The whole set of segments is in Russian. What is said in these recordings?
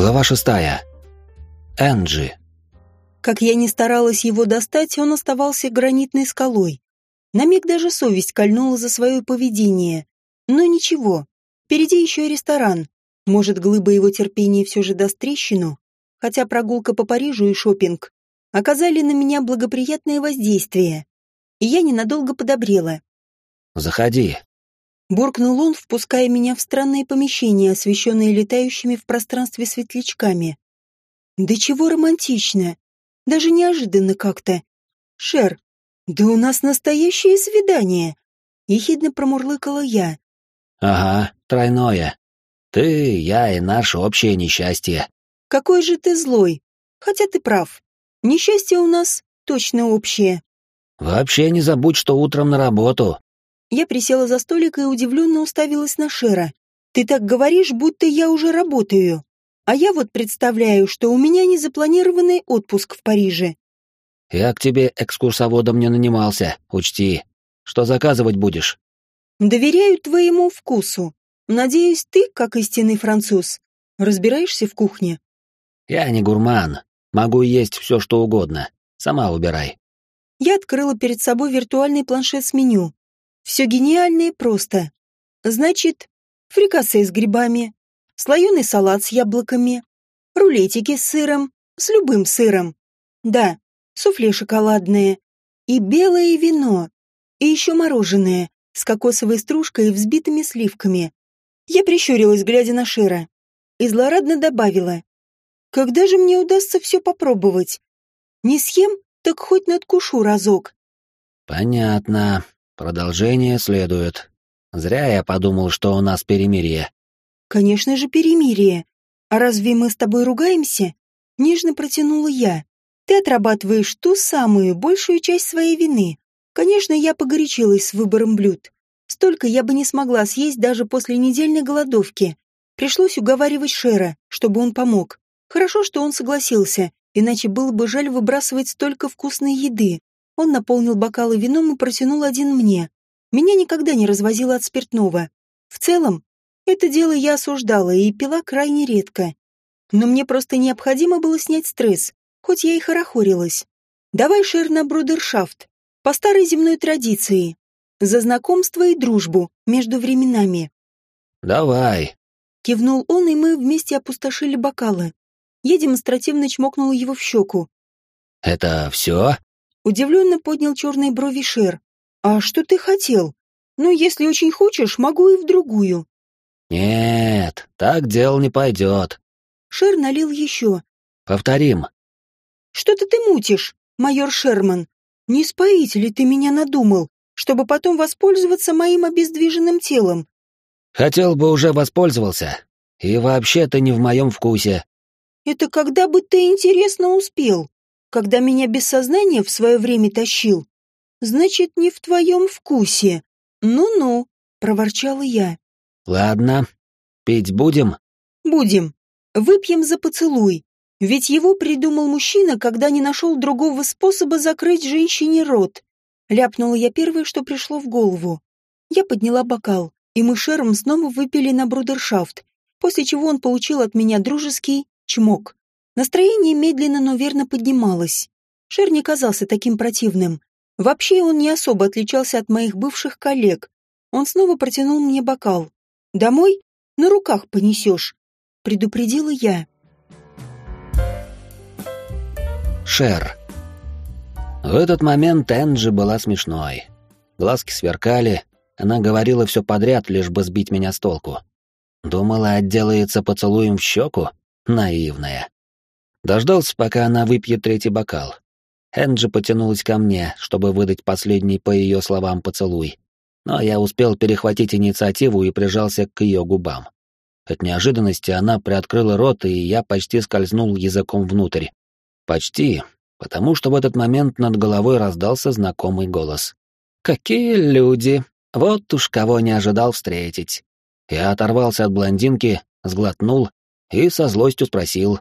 Глава шестая. Энджи. Как я не старалась его достать, он оставался гранитной скалой. На миг даже совесть кольнула за свое поведение. Но ничего, впереди еще и ресторан. Может, глыба его терпения все же даст трещину? Хотя прогулка по Парижу и шопинг оказали на меня благоприятное воздействие. И я ненадолго подобрела. «Заходи», Буркнул он, впуская меня в странное помещение, освещенное летающими в пространстве светлячками. Да чего романтично. Даже неожиданно как-то. Шер, да у нас настоящее свидание. Ехидно промурлыкала я. Ага, тройное. Ты, я и наше общее несчастье. Какой же ты злой. Хотя ты прав. Несчастье у нас точно общее. Вообще не забудь, что утром на работу. Я присела за столик и удивленно уставилась на Шера. «Ты так говоришь, будто я уже работаю. А я вот представляю, что у меня незапланированный отпуск в Париже». «Я к тебе экскурсоводом не нанимался, учти. Что заказывать будешь?» «Доверяю твоему вкусу. Надеюсь, ты, как истинный француз, разбираешься в кухне?» «Я не гурман. Могу есть все, что угодно. Сама убирай». Я открыла перед собой виртуальный планшет с меню все гениально и просто. Значит, фрикасе с грибами, слоеный салат с яблоками, рулетики с сыром, с любым сыром. Да, суфле шоколадное. И белое вино. И еще мороженое с кокосовой стружкой и взбитыми сливками. Я прищурилась, глядя на Шира, и злорадно добавила. «Когда же мне удастся все попробовать? Не съем, так хоть надкушу разок». «Понятно», Продолжение следует. Зря я подумал, что у нас перемирие. Конечно же, перемирие. А разве мы с тобой ругаемся? Нежно протянула я. Ты отрабатываешь ту самую большую часть своей вины. Конечно, я погорячилась с выбором блюд. Столько я бы не смогла съесть даже после недельной голодовки. Пришлось уговаривать Шера, чтобы он помог. Хорошо, что он согласился, иначе было бы жаль выбрасывать столько вкусной еды. Он наполнил бокалы вином и протянул один мне. Меня никогда не развозило от спиртного. В целом, это дело я осуждала и пила крайне редко. Но мне просто необходимо было снять стресс, хоть я и хорохорилась. Давай шер на брудершафт, по старой земной традиции, за знакомство и дружбу между временами. «Давай», — кивнул он, и мы вместе опустошили бокалы. Я демонстративно чмокнула его в щеку. «Это все?» Удивленно поднял черные брови Шер. «А что ты хотел? Ну, если очень хочешь, могу и в другую». «Нет, так дело не пойдет». Шер налил еще. «Повторим». «Что-то ты мутишь, майор Шерман. Не споить ли ты меня надумал, чтобы потом воспользоваться моим обездвиженным телом?» «Хотел бы уже воспользовался. И вообще-то не в моем вкусе». «Это когда бы ты, интересно, успел?» Когда меня без сознания в свое время тащил. Значит, не в твоем вкусе. Ну-ну, проворчала я. Ладно, пить будем? Будем. Выпьем за поцелуй. Ведь его придумал мужчина, когда не нашел другого способа закрыть женщине рот. Ляпнула я первое, что пришло в голову. Я подняла бокал, и мы Шером снова выпили на брудершафт, после чего он получил от меня дружеский чмок. Настроение медленно, но верно поднималось. Шер не казался таким противным. Вообще он не особо отличался от моих бывших коллег. Он снова протянул мне бокал. «Домой? На руках понесешь», — предупредила я. Шер. В этот момент Энджи была смешной. Глазки сверкали, она говорила все подряд, лишь бы сбить меня с толку. Думала, отделается поцелуем в щеку? Наивная. Дождался, пока она выпьет третий бокал. Энджи потянулась ко мне, чтобы выдать последний, по ее словам, поцелуй. Но я успел перехватить инициативу и прижался к ее губам. От неожиданности она приоткрыла рот, и я почти скользнул языком внутрь. Почти, потому что в этот момент над головой раздался знакомый голос. «Какие люди! Вот уж кого не ожидал встретить!» Я оторвался от блондинки, сглотнул и со злостью спросил,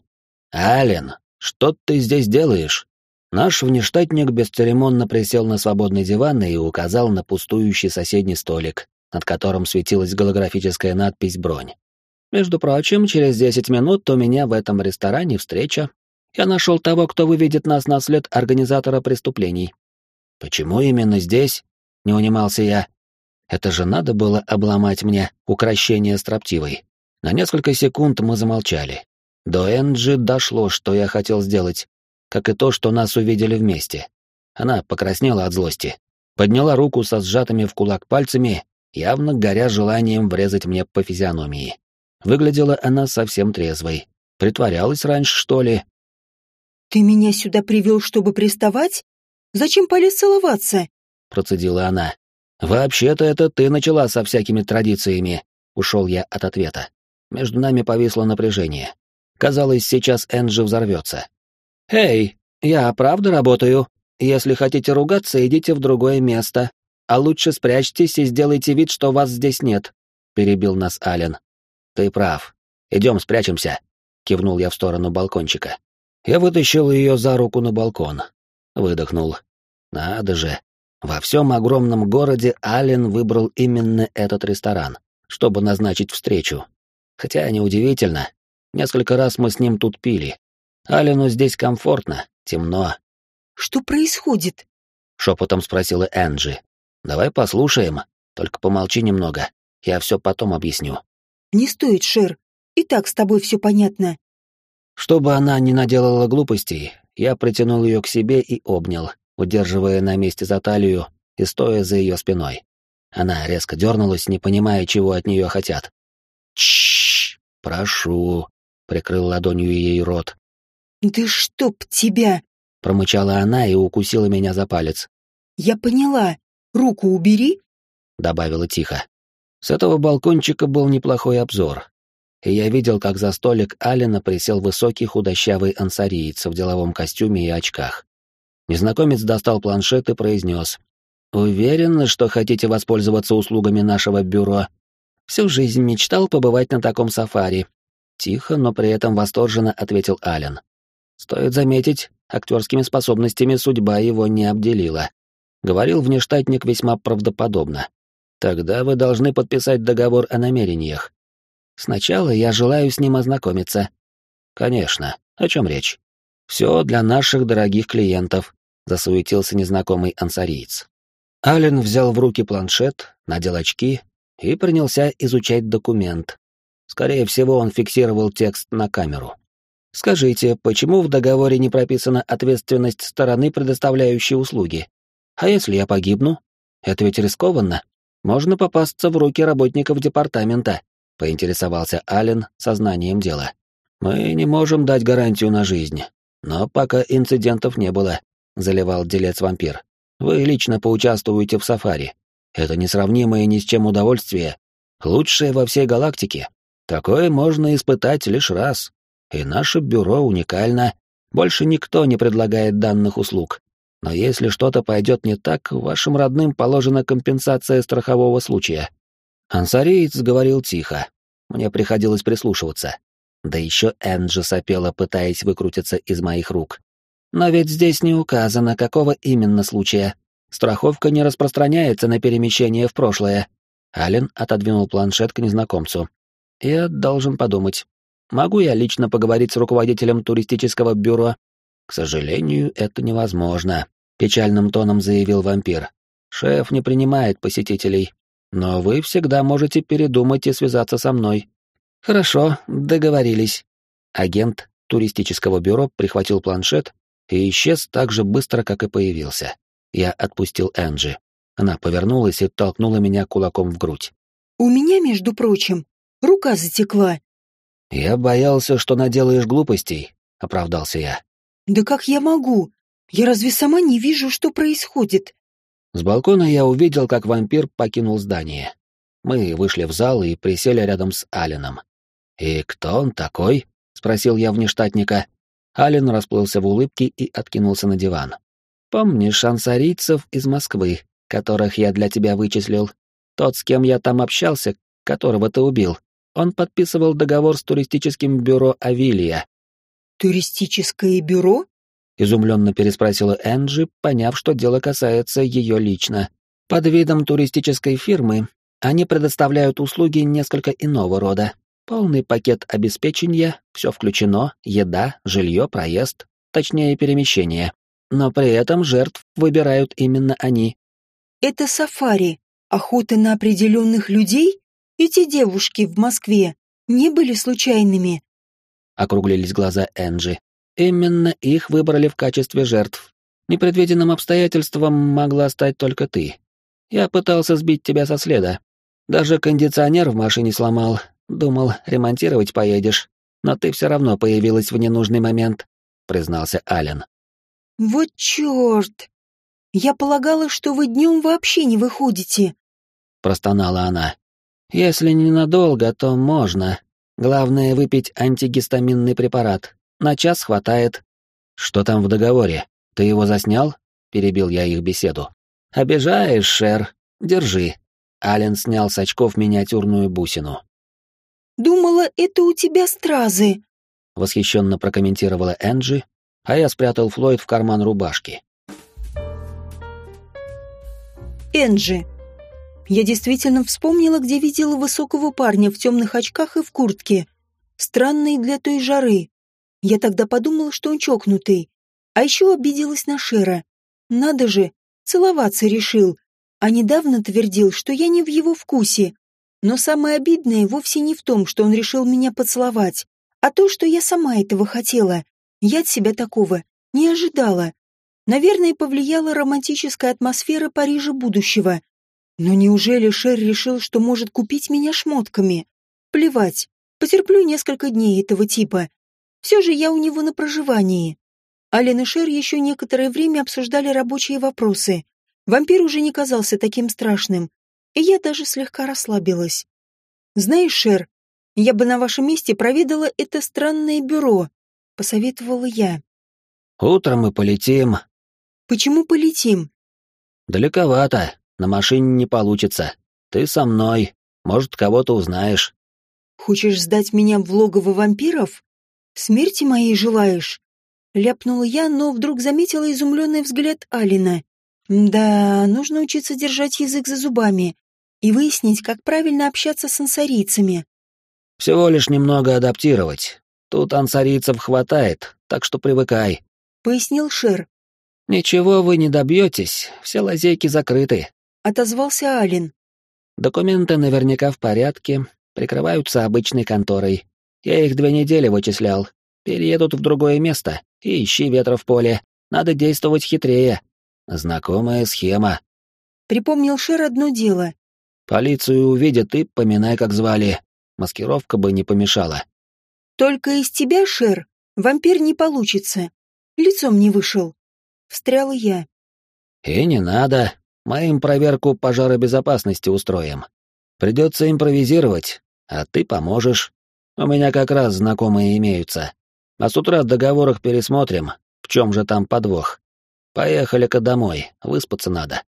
«Ален, что ты здесь делаешь?» Наш внештатник бесцеремонно присел на свободный диван и указал на пустующий соседний столик, над которым светилась голографическая надпись «Бронь». Между прочим, через десять минут у меня в этом ресторане встреча. Я нашел того, кто выведет нас на след организатора преступлений. Почему именно здесь? Не унимался я. Это же надо было обломать мне укращение строптивой. На несколько секунд мы замолчали. До Энджи дошло, что я хотел сделать, как и то, что нас увидели вместе. Она покраснела от злости, подняла руку со сжатыми в кулак пальцами, явно горя желанием врезать мне по физиономии. Выглядела она совсем трезвой. Притворялась раньше, что ли? «Ты меня сюда привел, чтобы приставать? Зачем полез целоваться?» Процедила она. «Вообще-то это ты начала со всякими традициями», — ушел я от ответа. Между нами повисло напряжение. Казалось, сейчас Энджи взорвется. «Эй, я правда работаю? Если хотите ругаться, идите в другое место. А лучше спрячьтесь и сделайте вид, что вас здесь нет», — перебил нас Ален. «Ты прав. Идем спрячемся», — кивнул я в сторону балкончика. Я вытащил ее за руку на балкон. Выдохнул. «Надо же. Во всем огромном городе Ален выбрал именно этот ресторан, чтобы назначить встречу. Хотя неудивительно. Несколько раз мы с ним тут пили. Алену здесь комфортно, темно. «Что происходит?» — шепотом спросила Энджи. «Давай послушаем, только помолчи немного, я все потом объясню». «Не стоит, Шер. И так с тобой все понятно». Чтобы она не наделала глупостей, я притянул ее к себе и обнял, удерживая на месте за талию и стоя за ее спиной. Она резко дернулась, не понимая, чего от нее хотят. Чш, прошу, прикрыл ладонью ей рот. Да чтоб тебя! промычала она и укусила меня за палец. Я поняла. Руку убери, добавила тихо. С этого балкончика был неплохой обзор, и я видел, как за столик Алина присел высокий худощавый ансариец в деловом костюме и очках. Незнакомец достал планшет и произнес. «Уверен, что хотите воспользоваться услугами нашего бюро. Всю жизнь мечтал побывать на таком сафари». Тихо, но при этом восторженно ответил Ален. Стоит заметить, актерскими способностями судьба его не обделила. Говорил внештатник весьма правдоподобно. Тогда вы должны подписать договор о намерениях. Сначала я желаю с ним ознакомиться. Конечно. О чем речь? Все для наших дорогих клиентов засуетился незнакомый ансариец. Ален взял в руки планшет, надел очки и принялся изучать документ. Скорее всего, он фиксировал текст на камеру. «Скажите, почему в договоре не прописана ответственность стороны, предоставляющей услуги? А если я погибну? Это ведь рискованно. Можно попасться в руки работников департамента», — поинтересовался Ален сознанием дела. «Мы не можем дать гарантию на жизнь, но пока инцидентов не было заливал делец-вампир. «Вы лично поучаствуете в сафари. Это несравнимое ни с чем удовольствие. Лучшее во всей галактике. Такое можно испытать лишь раз. И наше бюро уникально. Больше никто не предлагает данных услуг. Но если что-то пойдет не так, вашим родным положена компенсация страхового случая». Ансариец говорил тихо. Мне приходилось прислушиваться. Да еще Энджи сопела, пытаясь выкрутиться из моих рук. Но ведь здесь не указано, какого именно случая. Страховка не распространяется на перемещение в прошлое. Ален отодвинул планшет к незнакомцу. Я должен подумать. Могу я лично поговорить с руководителем туристического бюро? К сожалению, это невозможно, печальным тоном заявил вампир. Шеф не принимает посетителей, но вы всегда можете передумать и связаться со мной. Хорошо, договорились. Агент туристического бюро прихватил планшет и исчез так же быстро, как и появился. Я отпустил Энджи. Она повернулась и толкнула меня кулаком в грудь. «У меня, между прочим, рука затекла». «Я боялся, что наделаешь глупостей», — оправдался я. «Да как я могу? Я разве сама не вижу, что происходит?» С балкона я увидел, как вампир покинул здание. Мы вышли в зал и присели рядом с Алином. «И кто он такой?» — спросил я внештатника. Ален расплылся в улыбке и откинулся на диван. «Помнишь ансарийцев из Москвы, которых я для тебя вычислил? Тот, с кем я там общался, которого ты убил, он подписывал договор с туристическим бюро «Авилия». «Туристическое бюро?» — изумленно переспросила Энджи, поняв, что дело касается ее лично. «Под видом туристической фирмы они предоставляют услуги несколько иного рода. Полный пакет обеспечения, все включено, еда, жилье, проезд, точнее перемещение. Но при этом жертв выбирают именно они. Это сафари, охота на определенных людей? Эти девушки в Москве не были случайными. Округлились глаза Энджи. Именно их выбрали в качестве жертв. Непредвиденным обстоятельством могла стать только ты. Я пытался сбить тебя со следа. Даже кондиционер в машине сломал. Думал, ремонтировать поедешь. Но ты все равно появилась в ненужный момент, признался Ален. Вот черт! Я полагала, что вы днем вообще не выходите. Простонала она. Если ненадолго, то можно. Главное выпить антигистаминный препарат. На час хватает. Что там в договоре? Ты его заснял? Перебил я их беседу. Обижаешь, Шер. Держи. Ален снял с очков миниатюрную бусину. Думала, это у тебя стразы. Восхищенно прокомментировала Энджи, а я спрятал Флойд в карман рубашки. Энджи. Я действительно вспомнила, где видела высокого парня в темных очках и в куртке. Странный для той жары. Я тогда подумала, что он чокнутый. А еще обиделась на Шера. Надо же, целоваться решил. А недавно твердил, что я не в его вкусе. Но самое обидное вовсе не в том, что он решил меня поцеловать, а то, что я сама этого хотела. Я от себя такого не ожидала. Наверное, повлияла романтическая атмосфера Парижа будущего. Но неужели Шер решил, что может купить меня шмотками? Плевать, потерплю несколько дней этого типа. Все же я у него на проживании. Ален и Шер еще некоторое время обсуждали рабочие вопросы. Вампир уже не казался таким страшным, и я даже слегка расслабилась. «Знаешь, Шер, я бы на вашем месте проведала это странное бюро», — посоветовала я. «Утром мы полетим». «Почему полетим?» «Далековато, на машине не получится. Ты со мной, может, кого-то узнаешь». «Хочешь сдать меня в логово вампиров?» Смерти моей желаешь?» Ляпнула я, но вдруг заметила изумленный взгляд Алина. «Да, нужно учиться держать язык за зубами и выяснить, как правильно общаться с ансарийцами». «Всего лишь немного адаптировать. Тут ансарийцев хватает, так что привыкай», — пояснил Шер. «Ничего вы не добьетесь, все лазейки закрыты», — отозвался Алин. «Документы наверняка в порядке, прикрываются обычной конторой. Я их две недели вычислял. Переедут в другое место, и ищи ветра в поле. Надо действовать хитрее. Знакомая схема. Припомнил Шер одно дело. Полицию увидят и поминай, как звали. Маскировка бы не помешала. Только из тебя, Шер, вампир не получится. Лицом не вышел. Встряла я. И не надо. Мы им проверку пожаробезопасности устроим. Придется импровизировать, а ты поможешь. У меня как раз знакомые имеются. А с утра в договорах пересмотрим, в чем же там подвох. Поехали-ка домой, выспаться надо.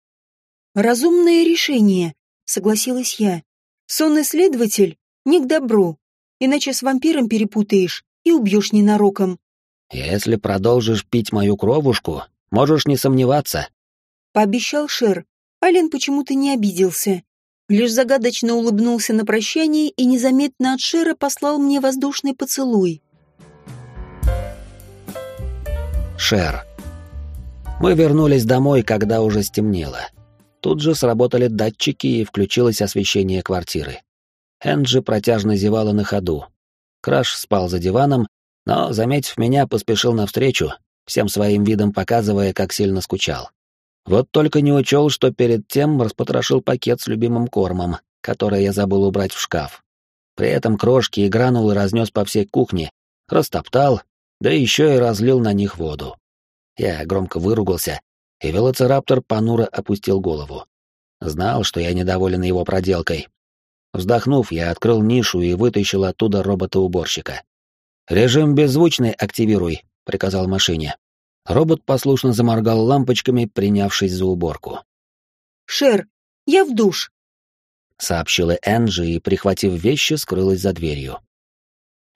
Разумное решение, согласилась я. Сонный следователь не к добру, иначе с вампиром перепутаешь и убьешь ненароком. Если продолжишь пить мою кровушку, можешь не сомневаться. Пообещал Шер. Ален почему-то не обиделся лишь загадочно улыбнулся на прощание и незаметно от Шера послал мне воздушный поцелуй. Шер. Мы вернулись домой, когда уже стемнело. Тут же сработали датчики и включилось освещение квартиры. Энджи протяжно зевала на ходу. Краш спал за диваном, но, заметив меня, поспешил навстречу, всем своим видом показывая, как сильно скучал. Вот только не учел, что перед тем распотрошил пакет с любимым кормом, который я забыл убрать в шкаф. При этом крошки и гранулы разнес по всей кухне, растоптал, да еще и разлил на них воду. Я громко выругался, и велоцираптор понуро опустил голову. Знал, что я недоволен его проделкой. Вздохнув, я открыл нишу и вытащил оттуда робота-уборщика. «Режим беззвучный активируй», — приказал машине. Робот послушно заморгал лампочками, принявшись за уборку. «Шер, я в душ», — сообщила Энджи и, прихватив вещи, скрылась за дверью.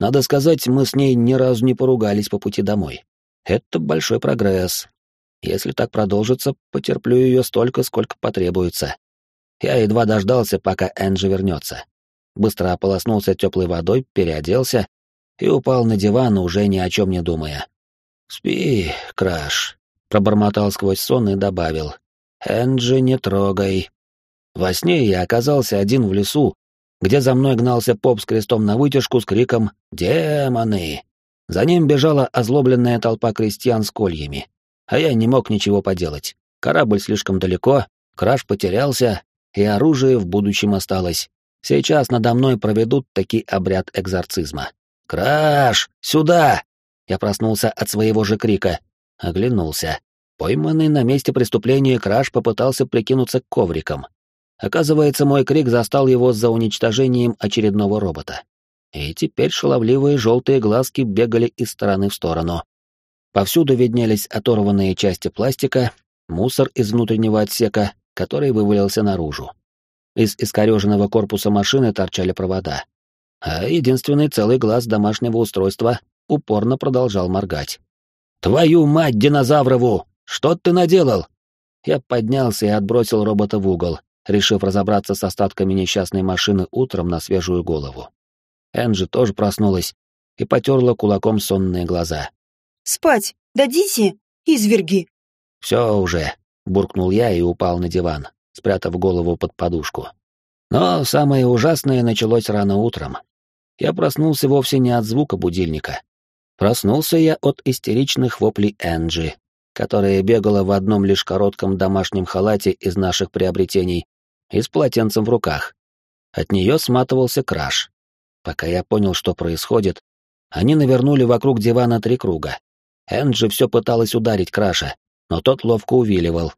Надо сказать, мы с ней ни разу не поругались по пути домой. Это большой прогресс. Если так продолжится, потерплю ее столько, сколько потребуется. Я едва дождался, пока Энджи вернется. быстро ополоснулся теплой водой, переоделся и упал на диван, уже ни о чем не думая. «Спи, Краш», — пробормотал сквозь сон и добавил. «Энджи, не трогай». Во сне я оказался один в лесу, где за мной гнался поп с крестом на вытяжку с криком «Демоны!». За ним бежала озлобленная толпа крестьян с кольями. А я не мог ничего поделать. Корабль слишком далеко, краш потерялся, и оружие в будущем осталось. Сейчас надо мной проведут таки обряд экзорцизма. «Краш! Сюда!» Я проснулся от своего же крика. Оглянулся. Пойманный на месте преступления Краш попытался прикинуться ковриком. Оказывается, мой крик застал его за уничтожением очередного робота. И теперь шаловливые желтые глазки бегали из стороны в сторону. Повсюду виднелись оторванные части пластика, мусор из внутреннего отсека, который вывалился наружу. Из искореженного корпуса машины торчали провода. А единственный целый глаз домашнего устройства упорно продолжал моргать. «Твою мать, динозаврову! Что ты наделал?» Я поднялся и отбросил робота в угол, решив разобраться с остатками несчастной машины утром на свежую голову. Энджи тоже проснулась и потерла кулаком сонные глаза. «Спать! Дадите, изверги!» «Все уже!» — буркнул я и упал на диван, спрятав голову под подушку. Но самое ужасное началось рано утром. Я проснулся вовсе не от звука будильника. Проснулся я от истеричных воплей Энджи, которая бегала в одном лишь коротком домашнем халате из наших приобретений и с полотенцем в руках. От нее сматывался краш. Пока я понял, что происходит, они навернули вокруг дивана три круга. Энджи все пыталась ударить краша, но тот ловко увиливал.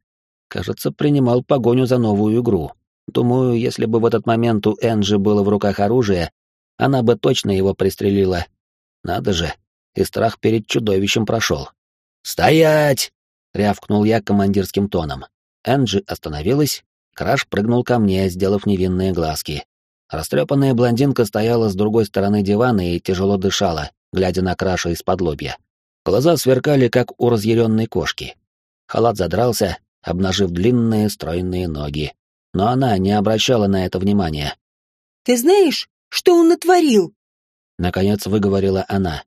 Кажется, принимал погоню за новую игру. Думаю, если бы в этот момент у Энджи было в руках оружие, она бы точно его пристрелила. Надо же, и страх перед чудовищем прошел. «Стоять!» — рявкнул я командирским тоном. Энджи остановилась, Краш прыгнул ко мне, сделав невинные глазки. Растрепанная блондинка стояла с другой стороны дивана и тяжело дышала, глядя на Краша из-под лобья. Глаза сверкали, как у разъяренной кошки. Халат задрался, обнажив длинные стройные ноги. Но она не обращала на это внимания. «Ты знаешь, что он натворил?» Наконец выговорила она.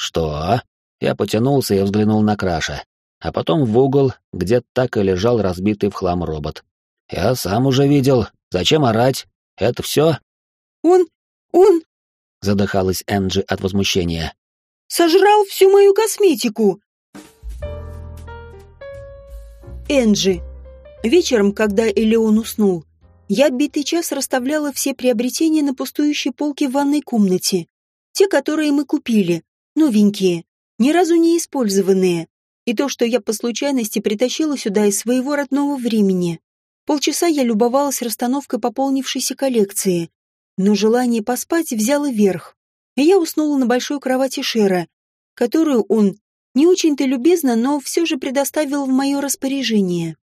«Что?» Я потянулся и взглянул на Краша, а потом в угол, где так и лежал разбитый в хлам робот. «Я сам уже видел. Зачем орать? Это все?» «Он... он...» — задыхалась Энджи от возмущения. «Сожрал всю мою косметику!» Энджи. Вечером, когда Элеон уснул, я битый час расставляла все приобретения на пустующей полке в ванной комнате. Те, которые мы купили, новенькие, ни разу не использованные. И то, что я по случайности притащила сюда из своего родного времени. Полчаса я любовалась расстановкой пополнившейся коллекции, но желание поспать взяло верх, и я уснула на большой кровати Шера, которую он не очень-то любезно, но все же предоставил в мое распоряжение.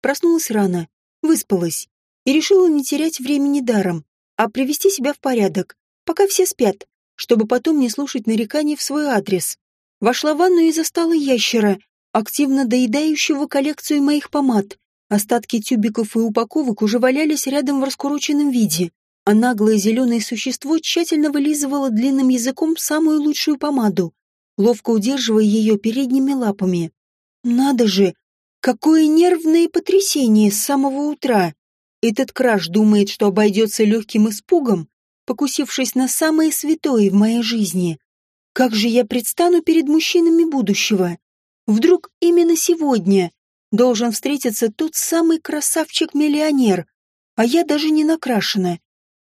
Проснулась рано, выспалась и решила не терять времени даром, а привести себя в порядок, пока все спят, чтобы потом не слушать нареканий в свой адрес. Вошла в ванну и застала ящера, активно доедающего коллекцию моих помад, Остатки тюбиков и упаковок уже валялись рядом в раскуроченном виде, а наглое зеленое существо тщательно вылизывало длинным языком самую лучшую помаду, ловко удерживая ее передними лапами. Надо же, какое нервное потрясение с самого утра! Этот краш думает, что обойдется легким испугом, покусившись на самое святое в моей жизни. Как же я предстану перед мужчинами будущего? Вдруг именно сегодня должен встретиться тот самый красавчик-миллионер, а я даже не накрашена.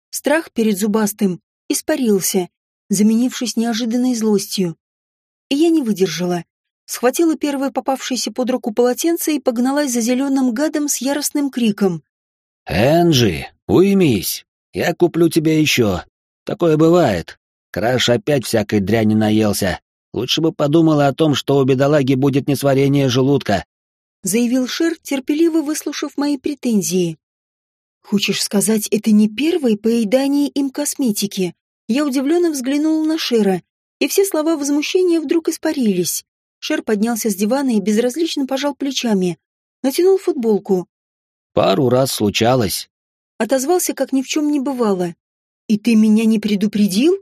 Страх перед зубастым испарился, заменившись неожиданной злостью. И я не выдержала. Схватила первое попавшееся под руку полотенце и погналась за зеленым гадом с яростным криком. «Энджи, уймись! Я куплю тебе еще. Такое бывает. Краш опять всякой дряни наелся. Лучше бы подумала о том, что у бедолаги будет несварение желудка, заявил Шер, терпеливо выслушав мои претензии. «Хочешь сказать, это не первое поедание им косметики?» Я удивленно взглянула на Шера, и все слова возмущения вдруг испарились. Шер поднялся с дивана и безразлично пожал плечами. Натянул футболку. «Пару раз случалось». Отозвался, как ни в чем не бывало. И ты меня не предупредил?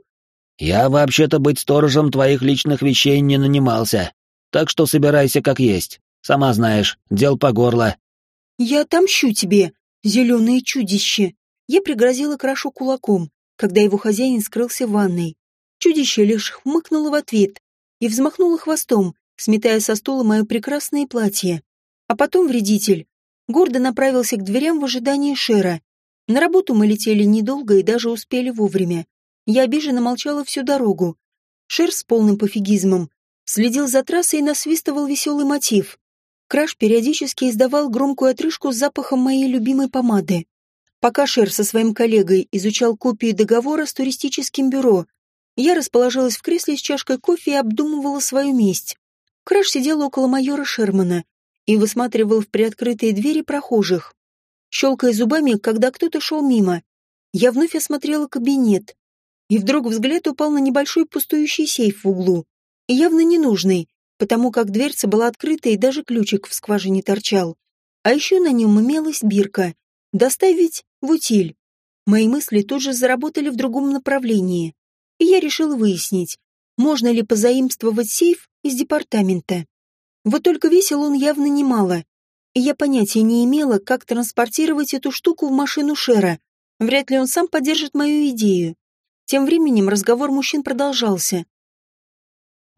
Я вообще-то быть сторожем твоих личных вещей не нанимался, так что собирайся как есть. Сама знаешь, дел по горло. Я отомщу тебе, зеленое чудище. Я пригрозила Крашу кулаком, когда его хозяин скрылся в ванной. Чудище лишь хмыкнуло в ответ и взмахнуло хвостом, сметая со стула мое прекрасное платье. А потом вредитель гордо направился к дверям в ожидании Шера. На работу мы летели недолго и даже успели вовремя. Я обиженно молчала всю дорогу. Шер с полным пофигизмом следил за трассой и насвистывал веселый мотив. Краш периодически издавал громкую отрыжку с запахом моей любимой помады. Пока Шер со своим коллегой изучал копию договора с туристическим бюро, я расположилась в кресле с чашкой кофе и обдумывала свою месть. Краш сидел около майора Шермана и высматривал в приоткрытые двери прохожих. Щелкая зубами, когда кто-то шел мимо, я вновь осмотрела кабинет. И вдруг взгляд упал на небольшой пустующий сейф в углу. Явно ненужный, потому как дверца была открыта и даже ключик в скважине торчал. А еще на нем имелась бирка. Доставить в утиль. Мои мысли тут же заработали в другом направлении. И я решила выяснить, можно ли позаимствовать сейф из департамента. Вот только весил он явно немало. И я понятия не имела, как транспортировать эту штуку в машину Шера. Вряд ли он сам поддержит мою идею. Тем временем разговор мужчин продолжался.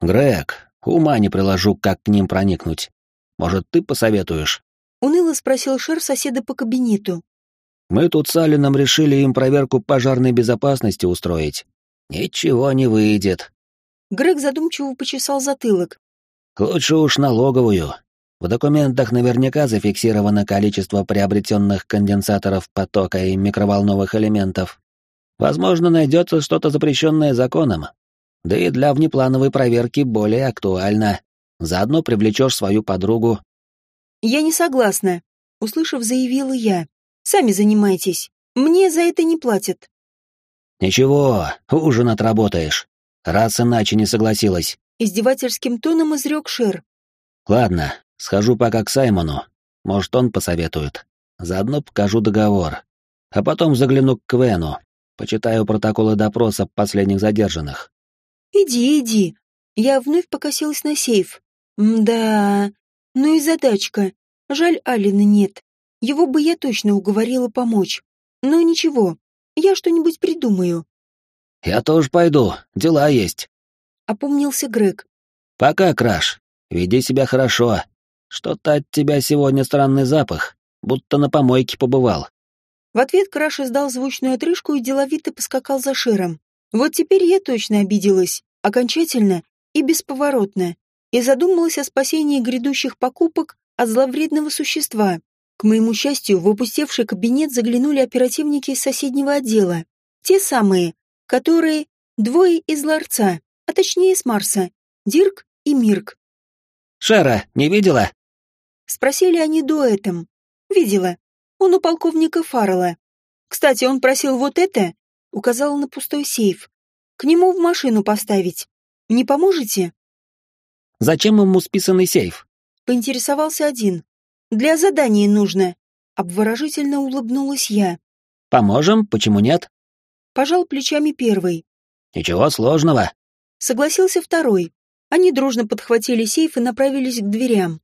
«Грег, Ума не приложу, как к ним проникнуть. Может, ты посоветуешь?» Уныло спросил Шер соседа по кабинету. «Мы тут с Алином решили им проверку пожарной безопасности устроить. Ничего не выйдет». Грег задумчиво почесал затылок. «Лучше уж налоговую. В документах наверняка зафиксировано количество приобретенных конденсаторов потока и микроволновых элементов. Возможно, найдется что-то запрещенное законом, да и для внеплановой проверки более актуально. Заодно привлечешь свою подругу. Я не согласна, услышав, заявила я. Сами занимайтесь. Мне за это не платят. Ничего, ужин отработаешь. Раз иначе не согласилась. Издевательским тоном изрек Шер. Ладно, схожу пока к Саймону. Может, он посоветует. Заодно покажу договор. А потом загляну к Квену. Почитаю протоколы допроса последних задержанных. «Иди, иди». Я вновь покосилась на сейф. «Да, ну и задачка. Жаль, Алины нет. Его бы я точно уговорила помочь. Но ничего, я что-нибудь придумаю». «Я тоже пойду, дела есть», — опомнился Грег. «Пока, Краш. Веди себя хорошо. Что-то от тебя сегодня странный запах, будто на помойке побывал». В ответ Краш издал звучную отрыжку и деловито поскакал за Шером. Вот теперь я точно обиделась, окончательно и бесповоротно, и задумалась о спасении грядущих покупок от зловредного существа. К моему счастью, в опустевший кабинет заглянули оперативники из соседнего отдела. Те самые, которые двое из ларца, а точнее с Марса, Дирк и Мирк. «Шера, не видела?» Спросили они дуэтом. Видела. Он у полковника Фаррелла. Кстати, он просил вот это указала на пустой сейф. К нему в машину поставить. Не поможете? Зачем ему списанный сейф? Поинтересовался один. Для задания нужно. Обворожительно улыбнулась я. Поможем, почему нет? Пожал плечами первый. Ничего сложного. Согласился второй. Они дружно подхватили сейф и направились к дверям.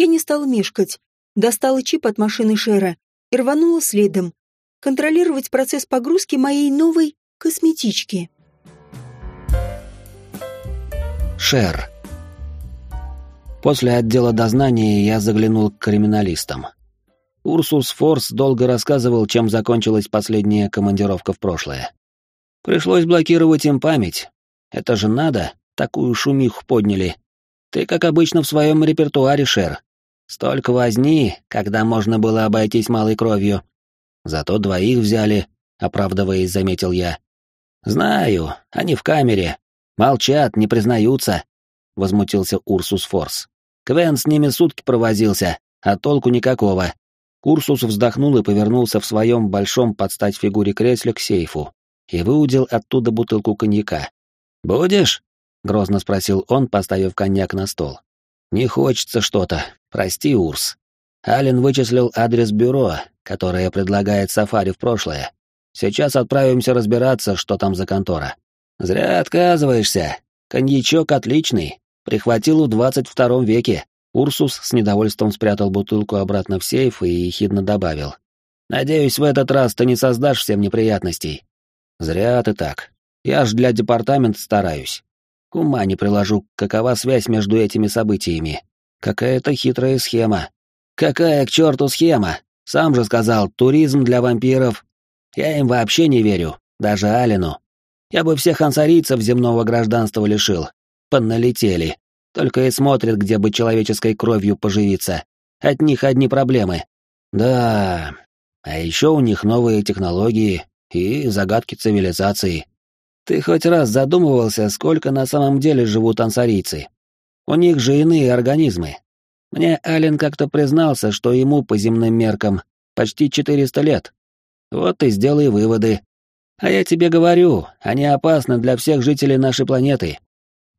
Я не стала мешкать. Достала чип от машины Шера и рванула следом, контролировать процесс погрузки моей новой косметички. Шер. После отдела дознания я заглянул к криминалистам. Урсус Форс долго рассказывал, чем закончилась последняя командировка в прошлое. Пришлось блокировать им память. Это же надо, такую шумиху подняли. Ты, как обычно, в своем репертуаре, Шер. Столько возни, когда можно было обойтись малой кровью. Зато двоих взяли, оправдываясь, заметил я. Знаю, они в камере. Молчат, не признаются, возмутился Урсус Форс. Квен с ними сутки провозился, а толку никакого. Урсус вздохнул и повернулся в своем большом под стать фигуре кресле к сейфу и выудил оттуда бутылку коньяка. «Будешь?» — грозно спросил он, поставив коньяк на стол. «Не хочется что-то. Прости, Урс. Ален вычислил адрес бюро, которое предлагает сафари в прошлое. Сейчас отправимся разбираться, что там за контора. Зря отказываешься. Коньячок отличный. Прихватил в двадцать втором веке. Урсус с недовольством спрятал бутылку обратно в сейф и ехидно добавил. «Надеюсь, в этот раз ты не создашь всем неприятностей». «Зря ты так. Я ж для департамента стараюсь. Ума не приложу, какова связь между этими событиями. Какая-то хитрая схема. Какая к черту схема? Сам же сказал, туризм для вампиров. Я им вообще не верю, даже Алину. Я бы всех ансарийцев земного гражданства лишил. Поналетели. Только и смотрят, где бы человеческой кровью поживиться. От них одни проблемы. Да, а еще у них новые технологии и загадки цивилизации. Ты хоть раз задумывался, сколько на самом деле живут ансарийцы? У них же иные организмы. Мне Ален как-то признался, что ему по земным меркам почти 400 лет. Вот и сделай выводы. А я тебе говорю, они опасны для всех жителей нашей планеты.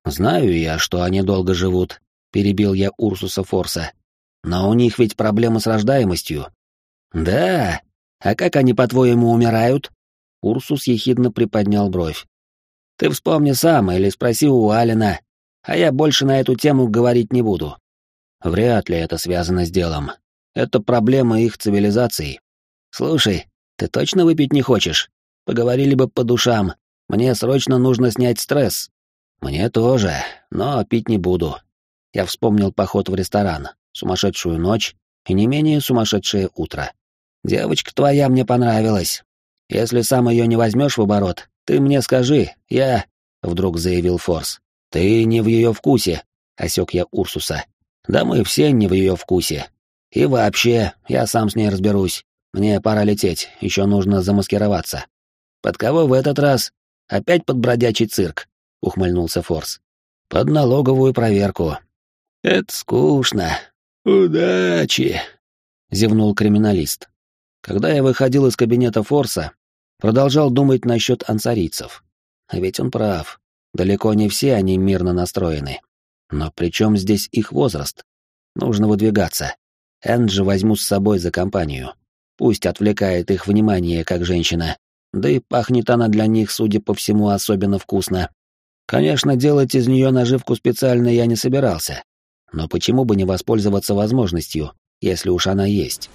Знаю я, что они долго живут, перебил я Урсуса Форса. Но у них ведь проблемы с рождаемостью. Да? А как они, по-твоему, умирают? Урсус ехидно приподнял бровь. Ты вспомни сам или спроси у Алина, а я больше на эту тему говорить не буду. Вряд ли это связано с делом. Это проблема их цивилизации. Слушай, ты точно выпить не хочешь? Поговорили бы по душам. Мне срочно нужно снять стресс. Мне тоже, но пить не буду. Я вспомнил поход в ресторан, сумасшедшую ночь и не менее сумасшедшее утро. Девочка твоя мне понравилась. Если сам ее не возьмешь в оборот, ты мне скажи, я...» — вдруг заявил Форс. «Ты не в ее вкусе», — осек я Урсуса. «Да мы все не в ее вкусе. И вообще, я сам с ней разберусь. Мне пора лететь, еще нужно замаскироваться». «Под кого в этот раз? Опять под бродячий цирк?» — ухмыльнулся Форс. «Под налоговую проверку». «Это скучно. Удачи!» — зевнул криминалист. Когда я выходил из кабинета Форса, продолжал думать насчет ансарийцев. А ведь он прав. Далеко не все они мирно настроены. Но при чем здесь их возраст? Нужно выдвигаться. Энджи возьму с собой за компанию. Пусть отвлекает их внимание, как женщина. Да и пахнет она для них, судя по всему, особенно вкусно. Конечно, делать из нее наживку специально я не собирался. Но почему бы не воспользоваться возможностью, если уж она есть?